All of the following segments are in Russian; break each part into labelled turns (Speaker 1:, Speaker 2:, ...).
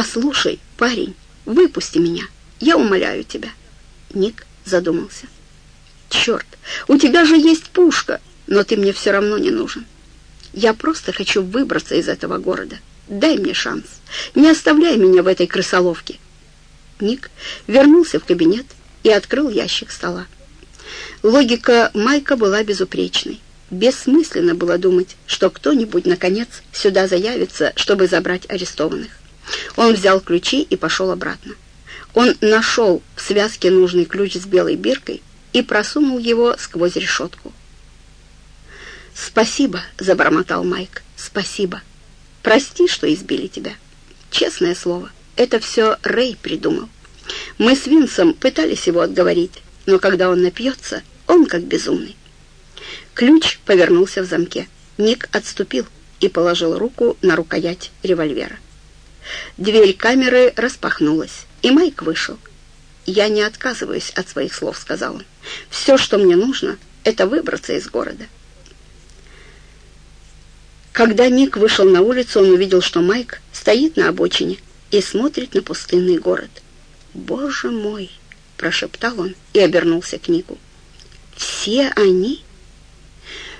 Speaker 1: «Послушай, парень, выпусти меня, я умоляю тебя». Ник задумался. «Черт, у тебя же есть пушка, но ты мне все равно не нужен. Я просто хочу выбраться из этого города. Дай мне шанс. Не оставляй меня в этой крысоловке». Ник вернулся в кабинет и открыл ящик стола. Логика Майка была безупречной. Бессмысленно было думать, что кто-нибудь, наконец, сюда заявится, чтобы забрать арестованных. Он взял ключи и пошел обратно. Он нашел в связке нужный ключ с белой биркой и просунул его сквозь решетку. «Спасибо», — забормотал Майк, — «спасибо. Прости, что избили тебя. Честное слово, это все Рэй придумал. Мы с Винсом пытались его отговорить, но когда он напьется, он как безумный». Ключ повернулся в замке. Ник отступил и положил руку на рукоять револьвера. Дверь камеры распахнулась, и Майк вышел. «Я не отказываюсь от своих слов», — сказал он. «Все, что мне нужно, это выбраться из города». Когда Ник вышел на улицу, он увидел, что Майк стоит на обочине и смотрит на пустынный город. «Боже мой!» — прошептал он и обернулся к Нику. «Все они?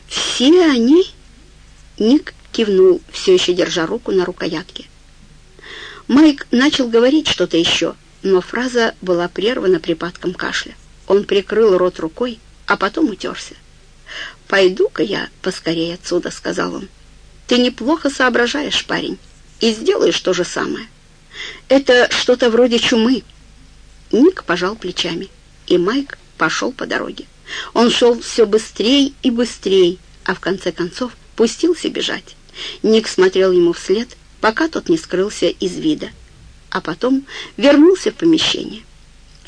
Speaker 1: Все они?» Ник кивнул, все еще держа руку на рукоятке. Майк начал говорить что-то еще, но фраза была прервана припадком кашля. Он прикрыл рот рукой, а потом утерся. «Пойду-ка я поскорее отсюда», — сказал он. «Ты неплохо соображаешь, парень, и сделаешь то же самое. Это что-то вроде чумы». Ник пожал плечами, и Майк пошел по дороге. Он шел все быстрее и быстрее, а в конце концов пустился бежать. Ник смотрел ему вслед, пока тот не скрылся из вида, а потом вернулся в помещение.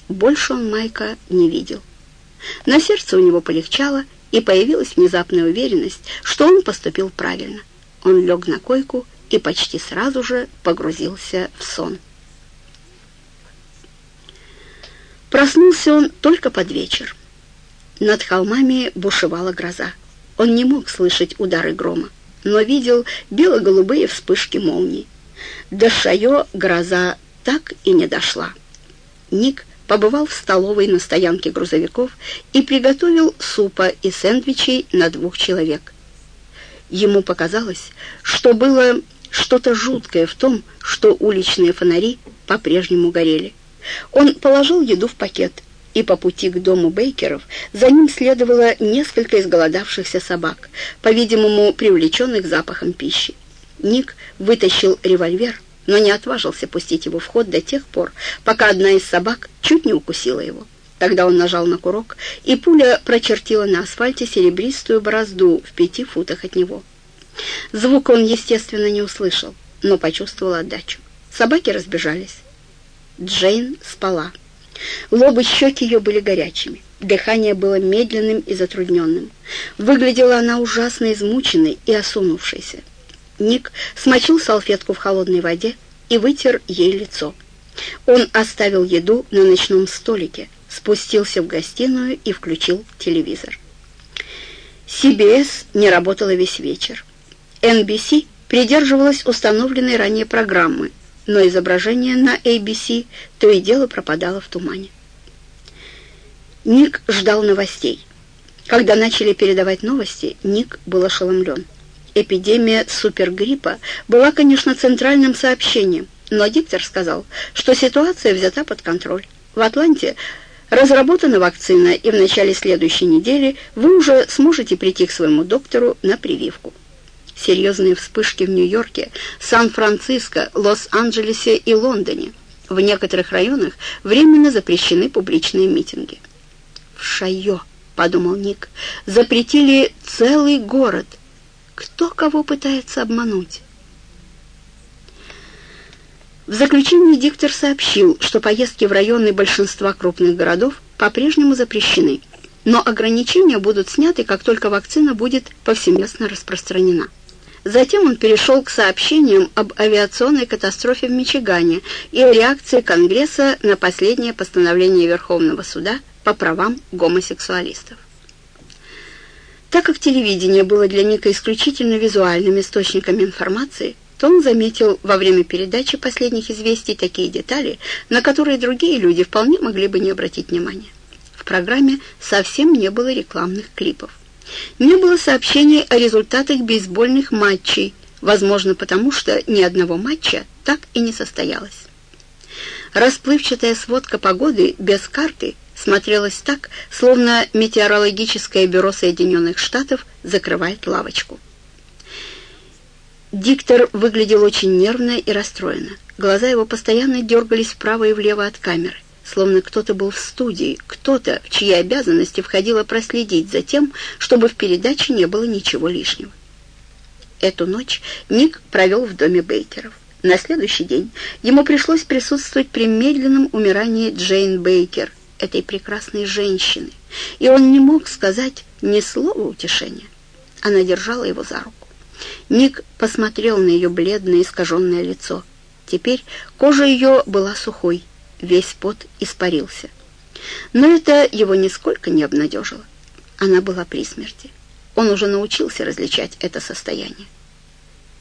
Speaker 1: Больше он Майка не видел. На сердце у него полегчало, и появилась внезапная уверенность, что он поступил правильно. Он лег на койку и почти сразу же погрузился в сон. Проснулся он только под вечер. Над холмами бушевала гроза. Он не мог слышать удары грома но видел бело-голубые вспышки молний. До Шайо гроза так и не дошла. Ник побывал в столовой на стоянке грузовиков и приготовил супа и сэндвичей на двух человек. Ему показалось, что было что-то жуткое в том, что уличные фонари по-прежнему горели. Он положил еду в пакет и по пути к дому Бейкеров за ним следовало несколько изголодавшихся собак, по-видимому, привлеченных запахом пищи. Ник вытащил револьвер, но не отважился пустить его в ход до тех пор, пока одна из собак чуть не укусила его. Тогда он нажал на курок, и пуля прочертила на асфальте серебристую борозду в пяти футах от него. Звук он, естественно, не услышал, но почувствовал отдачу. Собаки разбежались. Джейн спала. Лоб и щеки ее были горячими. Дыхание было медленным и затрудненным. Выглядела она ужасно измученной и осунувшейся. Ник смочил салфетку в холодной воде и вытер ей лицо. Он оставил еду на ночном столике, спустился в гостиную и включил телевизор. CBS не работала весь вечер. NBC придерживалась установленной ранее программы – но изображение на ABC то и дело пропадало в тумане. Ник ждал новостей. Когда начали передавать новости, Ник был ошеломлен. Эпидемия супергриппа была, конечно, центральным сообщением, но диктор сказал, что ситуация взята под контроль. В Атланте разработана вакцина, и в начале следующей недели вы уже сможете прийти к своему доктору на прививку серьезные вспышки в Нью-Йорке, Сан-Франциско, Лос-Анджелесе и Лондоне. В некоторых районах временно запрещены публичные митинги. «В Шайо», — подумал Ник, — «запретили целый город. Кто кого пытается обмануть?» В заключении диктор сообщил, что поездки в районы большинства крупных городов по-прежнему запрещены, но ограничения будут сняты, как только вакцина будет повсеместно распространена. Затем он перешел к сообщениям об авиационной катастрофе в Мичигане и реакции Конгресса на последнее постановление Верховного суда по правам гомосексуалистов. Так как телевидение было для Ника исключительно визуальным источником информации, то он заметил во время передачи последних известий такие детали, на которые другие люди вполне могли бы не обратить внимания. В программе совсем не было рекламных клипов. Не было сообщений о результатах бейсбольных матчей, возможно, потому что ни одного матча так и не состоялось. Расплывчатая сводка погоды без карты смотрелась так, словно метеорологическое бюро Соединенных Штатов закрывает лавочку. Диктор выглядел очень нервно и расстроенно. Глаза его постоянно дергались вправо и влево от камеры, словно кто-то был в студии, кто-то, в чьи обязанности входило проследить за тем, чтобы в передаче не было ничего лишнего. Эту ночь Ник провел в доме Бейкеров. На следующий день ему пришлось присутствовать при медленном умирании Джейн Бейкер, этой прекрасной женщины, и он не мог сказать ни слова утешения. Она держала его за руку. Ник посмотрел на ее бледное искаженное лицо. Теперь кожа ее была сухой, весь пот испарился. Но это его нисколько не обнадежило. Она была при смерти. Он уже научился различать это состояние.